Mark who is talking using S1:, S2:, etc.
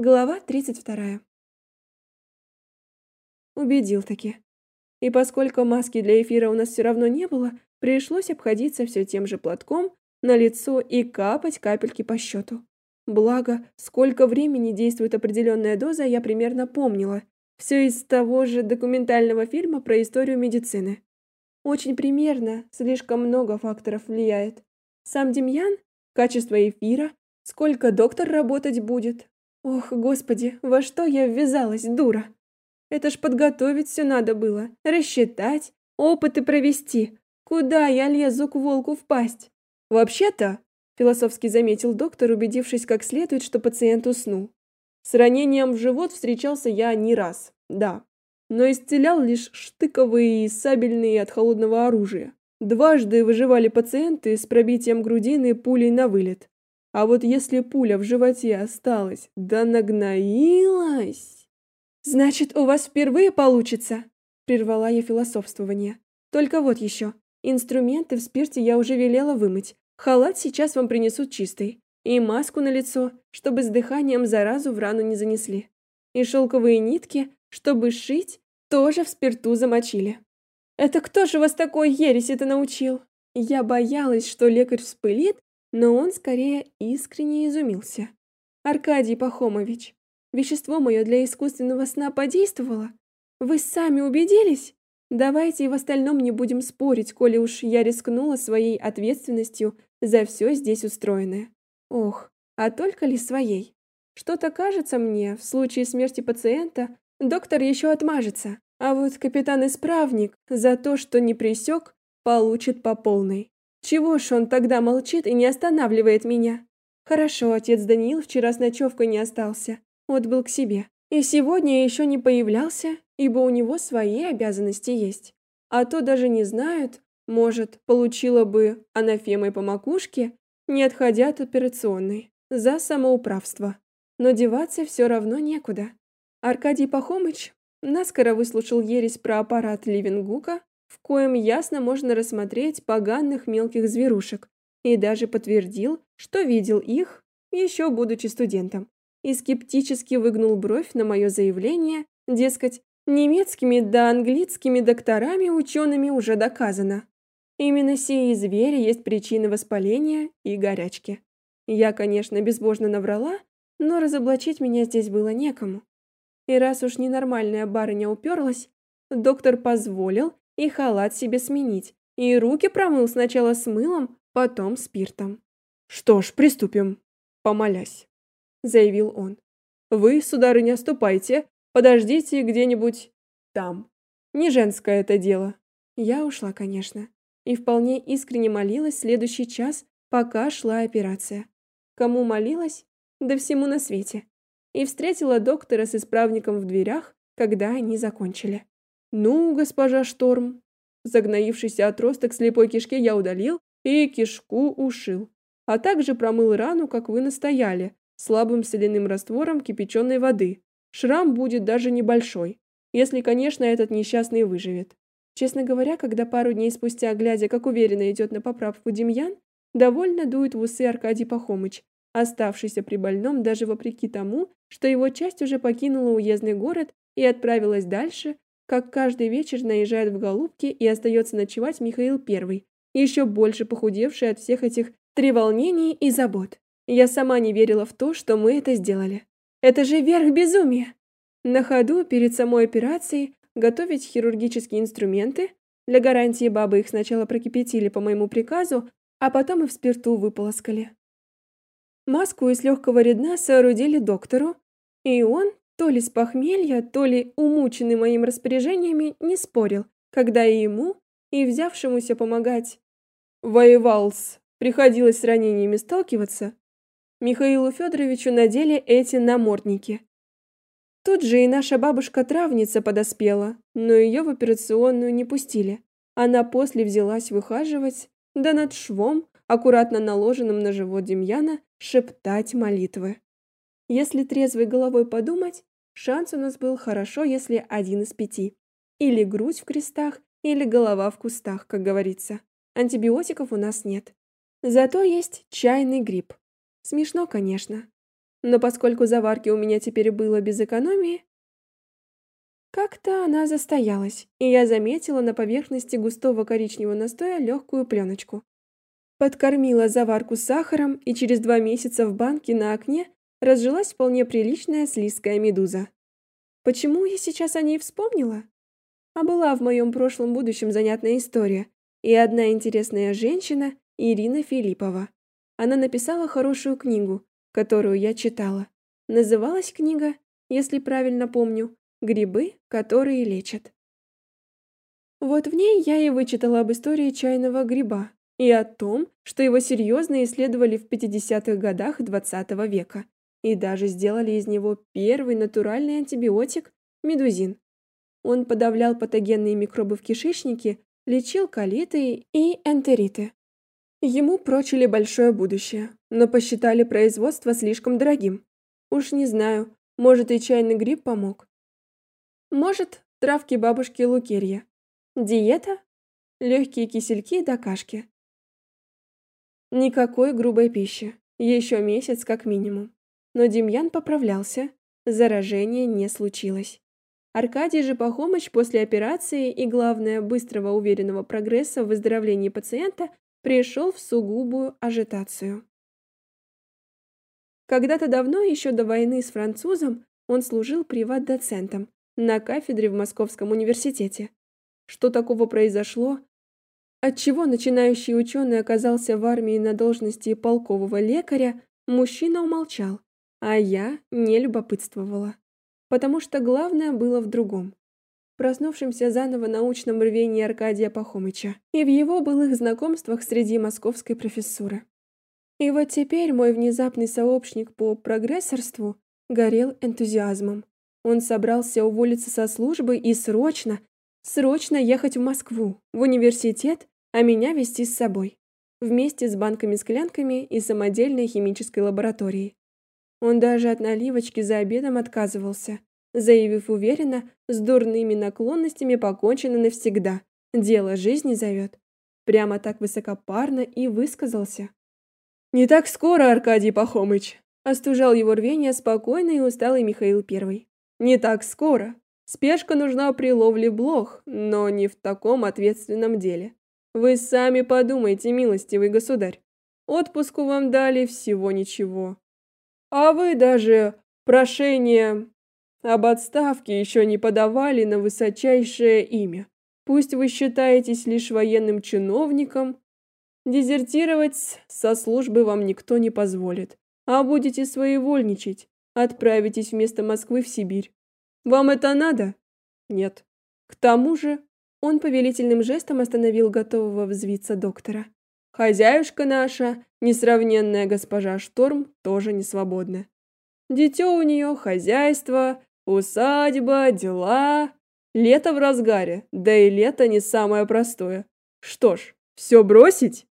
S1: Глава 32. Убедил таки. И поскольку маски для эфира у нас все равно не было, пришлось обходиться все тем же платком на лицо и капать капельки по счету. Благо, сколько времени действует определенная доза, я примерно помнила. Все из того же документального фильма про историю медицины. Очень примерно, слишком много факторов влияет. Сам Демьян, качество эфира, сколько доктор работать будет, Ох, господи, во что я ввязалась, дура? Это ж подготовить все надо было, рассчитать, опыты провести. Куда я лезу к волку в пасть? Вообще-то, философски заметил доктор, убедившись как следует, что пациент уснул. С ранением в живот встречался я не раз, да, но исцелял лишь штыковые и сабельные от холодного оружия. Дважды выживали пациенты с пробитием грудины пулей на вылет. А вот если пуля в животе осталась, да нагноилась... Значит, у вас впервые получится, прервала я философствование. Только вот еще. Инструменты в спирте я уже велела вымыть. Халат сейчас вам принесут чистый. И маску на лицо, чтобы с дыханием заразу в рану не занесли. И шелковые нитки, чтобы шить, тоже в спирту замочили. Это кто же вас такой ереси-то научил? Я боялась, что лекарь вспылит но он скорее искренне изумился. Аркадий Пахомович, вещество мое для искусственного сна подействовало? Вы сами убедились? Давайте и в остальном не будем спорить, коли уж я рискнула своей ответственностью за все здесь устроенное. Ох, а только ли своей? Что-то кажется мне, в случае смерти пациента доктор еще отмажется, а вот капитан-исправник за то, что не пресек, получит по полной. Чего ж он тогда молчит и не останавливает меня? Хорошо, отец Даниил вчера с ночевкой не остался. Отбыл к себе. И сегодня еще не появлялся, ибо у него свои обязанности есть. А то даже не знают, может, получила бы анафемой по макушке, не отходя от операционной, за самоуправство. Но деваться все равно некуда. Аркадий Пахомыч наскоро выслушал ересь про аппарат Ливенгука, в коем ясно можно рассмотреть поганых мелких зверушек, и даже подтвердил, что видел их, еще будучи студентом, и скептически выгнул бровь на мое заявление, дескать, немецкими да английскими докторами учеными уже доказано. Именно сии звери есть причины воспаления и горячки. Я, конечно, безбожно наврала, но разоблачить меня здесь было некому. И раз уж ненормальная барыня уперлась, доктор позволил и халат себе сменить, и руки промыл сначала с мылом, потом спиртом. «Что ж, приступим, помолясь», — заявил он. «Вы, сударыня, ступайте, подождите где-нибудь там. Не женское это дело». Я ушла, конечно, и вполне искренне молилась следующий час, пока шла операция. Кому молилась? Да всему на свете. И встретила доктора с исправником в дверях, когда они закончили. «Ну, госпожа Шторм». Загноившийся отросток слепой кишки я удалил и кишку ушил, а также промыл рану, как вы настояли, слабым соляным раствором кипяченой воды. Шрам будет даже небольшой, если, конечно, этот несчастный выживет. Честно говоря, когда пару дней спустя, глядя, как уверенно идет на поправку Демьян, довольно дует в усы Аркадий Пахомыч, оставшийся при больном даже вопреки тому, что его часть уже покинула уездный город и отправилась дальше, как каждый вечер наезжает в Голубки и остается ночевать Михаил Первый, еще больше похудевший от всех этих треволнений и забот. Я сама не верила в то, что мы это сделали. Это же верх безумия. На ходу перед самой операцией готовить хирургические инструменты. Для гарантии бабы их сначала прокипятили по моему приказу, а потом и в спирту выполоскали. Маску из легкого редна соорудили доктору, и он, то ли с похмелья, то ли умученный моим распоряжениями, не спорил, когда и ему, и взявшемуся помогать воевалс, приходилось с ранениями сталкиваться, Михаилу Федоровичу надели эти намордники. Тут же и наша бабушка-травница подоспела, но ее в операционную не пустили. Она после взялась выхаживать, да над швом, аккуратно наложенным на живот Демьяна, шептать молитвы. Если трезвой головой подумать, Шанс у нас был хорошо, если один из пяти. Или грудь в крестах, или голова в кустах, как говорится. Антибиотиков у нас нет. Зато есть чайный гриб. Смешно, конечно. но поскольку заварки у меня теперь было без экономии, как-то она застоялась, и я заметила на поверхности густого коричневого настоя легкую пленочку. Подкормила заварку сахаром, и через два месяца в банке на окне разжилась вполне приличная слизкая медуза. Почему я сейчас о ней вспомнила? А была в моем прошлом будущем занятная история, и одна интересная женщина, Ирина Филиппова. Она написала хорошую книгу, которую я читала. Называлась книга, если правильно помню, «Грибы, которые лечат». Вот в ней я и вычитала об истории чайного гриба и о том, что его серьезно исследовали в 50-х годах XX века и даже сделали из него первый натуральный антибиотик – медузин. Он подавлял патогенные микробы в кишечнике, лечил колиты и энтериты. Ему прочили большое будущее, но посчитали производство слишком дорогим. Уж не знаю, может и чайный гриб помог. Может, травки бабушки Лукерья. Диета? Легкие кисельки до кашки. Никакой грубой пищи. Еще месяц как минимум. Но Демьян поправлялся. Заражения не случилось. Аркадий же Пахомыч после операции и, главное, быстрого уверенного прогресса в выздоровлении пациента пришел в сугубую ажитацию. Когда-то давно, еще до войны с французом, он служил приват-доцентом на кафедре в Московском университете. Что такого произошло? Отчего начинающий ученый оказался в армии на должности полкового лекаря, мужчина умолчал, а я не любопытствовала. Потому что главное было в другом проснувшемся заново научном рвении Аркадия Пахомыча и в его былых знакомствах среди московской профессуры. И вот теперь мой внезапный сообщник по прогрессорству горел энтузиазмом. Он собрался уволиться со службы и срочно, срочно ехать в Москву, в университет, а меня вести с собой, вместе с банками-склянками и самодельной химической лабораторией. Он даже от наливочки за обедом отказывался, заявив уверенно, с дурными наклонностями покончено навсегда. Дело жизни зовет. Прямо так высокопарно и высказался. «Не так скоро, Аркадий Пахомыч!» Остужал его рвение спокойный и усталый Михаил Первый. «Не так скоро. Спешка нужна при ловле блох, но не в таком ответственном деле. Вы сами подумайте, милостивый государь. Отпуску вам дали всего ничего. А вы даже прошение об отставке еще не подавали на высочайшее имя. Пусть вы считаетесь лишь военным чиновником, дезертировать со службы вам никто не позволит, а будете своевольничать, отправитесь вместо Москвы в Сибирь. Вам это надо? Нет. К тому же он повелительным жестом остановил готового взвиться доктора. Хозяюшка наша, несравненная госпожа Шторм, тоже не свободна. Дитё у нее, хозяйство, Усадьба, дела. Лето в разгаре, да и лето не самое простое. Что ж, все бросить?